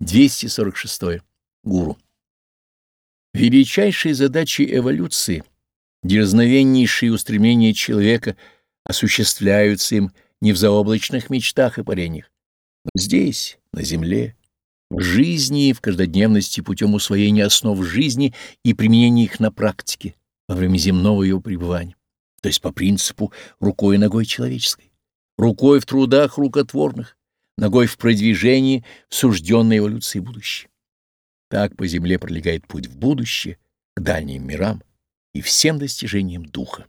246. Гуру. Величайшие задачи эволюции, дерзновеннейшие устремления человека осуществляются им не в заоблачных мечтах и парениях, но здесь, на земле, в жизни и в каждодневности путем усвоения основ жизни и применения их на практике во время земного его пребывания, то есть по принципу рукой и ногой человеческой, рукой в трудах рукотворных, ногой в продвижении в сужденной эволюции будущее. Так по земле пролегает путь в будущее, к дальним мирам и всем достижениям духа.